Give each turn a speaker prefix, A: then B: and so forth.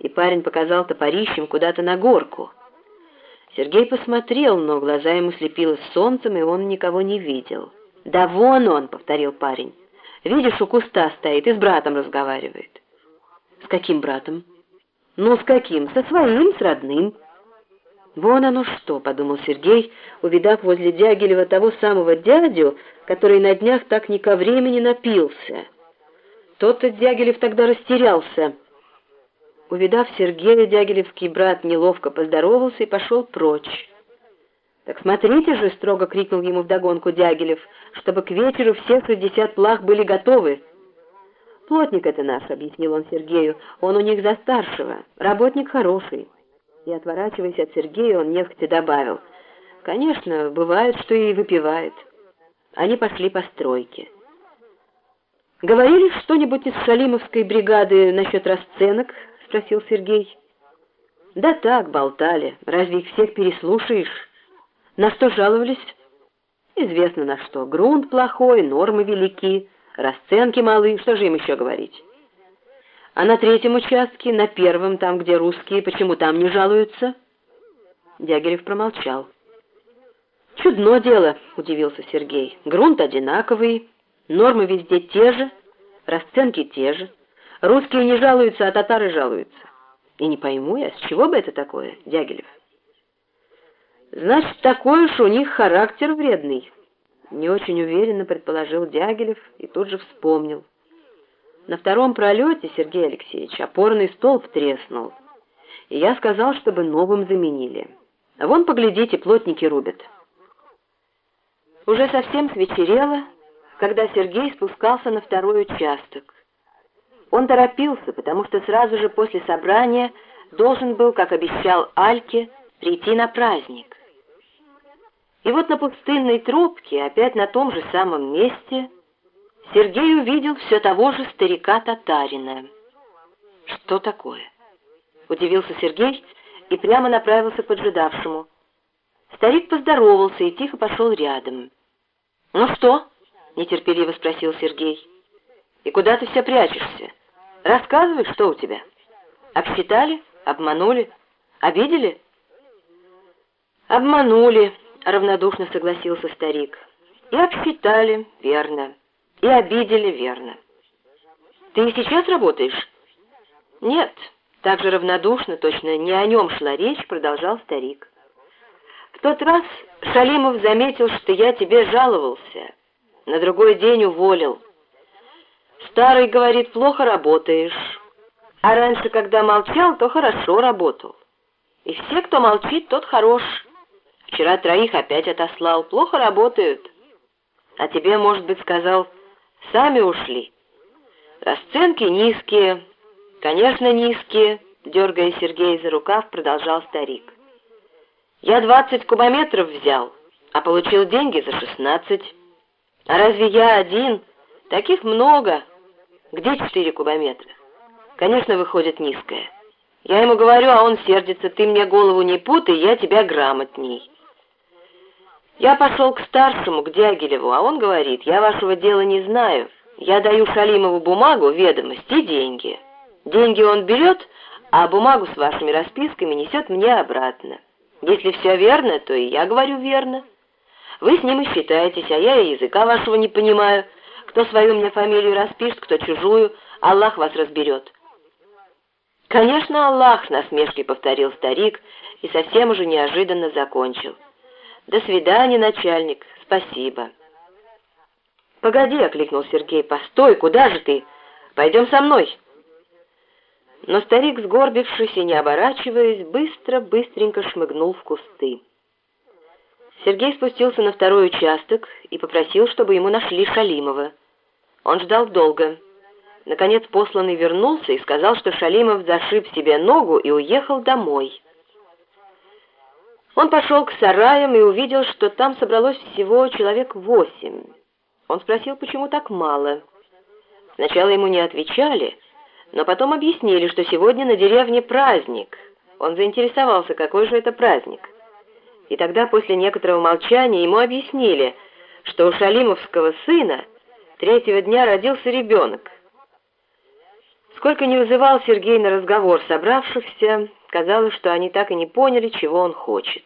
A: и парень показал топорищем куда-то на горку. Сергей посмотрел, но глаза ему слепило солнцем, и он никого не видел. «Да вон он!» — повторил парень. «Видишь, у куста стоит и с братом разговаривает». «С каким братом?» «Ну, с каким? Со своим, с родным». «Вон оно что!» — подумал Сергей, увидав возле Дягилева того самого дядю, который на днях так ни ко времени напился. Тот-то Дягилев тогда растерялся. Увидав Сергея, Дягилевский брат неловко поздоровался и пошел прочь. «Так смотрите же!» — строго крикнул ему вдогонку Дягилев, «чтобы к вечеру все шестьдесят плах были готовы». «Плотник это наш», — объяснил он Сергею, «он у них за старшего, работник хороший». И, отворачиваясь от Сергея, он нехотя добавил, «Конечно, бывает, что и выпивает». Они пошли по стройке. «Говорили что-нибудь из шалимовской бригады насчет расценок?» — спросил Сергей. «Да так, болтали. Разве их всех переслушаешь? На что жаловались?» «Известно на что. Грунт плохой, нормы велики, расценки малы. Что же им еще говорить?» «А на третьем участке, на первом, там, где русские, почему там не жалуются?» Дягилев промолчал. «Чудно дело», — удивился Сергей. «Грунт одинаковый». Нормы везде те же, расценки те же. Русские не жалуются, а татары жалуются. И не пойму я, с чего бы это такое, Дягилев? Значит, такой уж у них характер вредный. Не очень уверенно предположил Дягилев и тут же вспомнил. На втором пролете, Сергей Алексеевич, опорный столб треснул. И я сказал, чтобы новым заменили. А вон, поглядите, плотники рубят. Уже совсем свечерело, когда Сергей спускался на второй участок. Он торопился, потому что сразу же после собрания должен был, как обещал Альке, прийти на праздник. И вот на пустынной трубке, опять на том же самом месте, Сергей увидел все того же старика-татарина. «Что такое?» — удивился Сергей и прямо направился к поджидавшему. Старик поздоровался и тихо пошел рядом. «Ну что?» — нетерпеливо спросил Сергей. «И куда ты все прячешься? Рассказывай, что у тебя. Обсчитали? Обманули? Обидели?» «Обманули», — равнодушно согласился старик. «И обсчитали, верно. И обидели, верно. Ты и сейчас работаешь?» «Нет», — так же равнодушно, точно не о нем шла речь, продолжал старик. «В тот раз Шалимов заметил, что я тебе жаловался» на другой день уволил. Старый говорит, плохо работаешь, а раньше, когда молчал, то хорошо работал. И все, кто молчит, тот хорош. Вчера троих опять отослал, плохо работают. А тебе, может быть, сказал, сами ушли. Расценки низкие, конечно, низкие, дергая Сергея за рукав, продолжал старик. Я двадцать кубометров взял, а получил деньги за шестнадцать. А разве я один? Таких много. Где четыре кубометра? Конечно, выходит низкая. Я ему говорю, а он сердится, ты мне голову не путай, я тебя грамотней. Я пошел к старшему, к Дягилеву, а он говорит, я вашего дела не знаю. Я даю Шалимову бумагу, ведомость и деньги. Деньги он берет, а бумагу с вашими расписками несет мне обратно. Если все верно, то и я говорю верно. Вы с ним и считаетесь, а я языка вашего не понимаю. Кто свою мне фамилию распишет, кто чужую, Аллах вас разберет». «Конечно, Аллах!» — с насмешкой повторил старик и совсем уже неожиданно закончил. «До свидания, начальник. Спасибо». «Погоди!» — окликнул Сергей. «Постой! Куда же ты? Пойдем со мной!» Но старик, сгорбившись и не оборачиваясь, быстро-быстренько шмыгнул в кусты. Сергей спустился на второй участок и попросил, чтобы ему нашли Шалимова. Он ждал долго. Наконец посланный вернулся и сказал, что Шалимов зашиб себе ногу и уехал домой. Он пошел к сараям и увидел, что там собралось всего человек восемь. Он спросил, почему так мало. Сначала ему не отвечали, но потом объяснили, что сегодня на деревне праздник. Он заинтересовался, какой же это праздник. И тогда после некоторого молчания ему объяснили, что у шалимовского сына третьего дня родился ребенок. Сколько не вызывал Сергей на разговор собравшихся, казалось, что они так и не поняли, чего он хочет.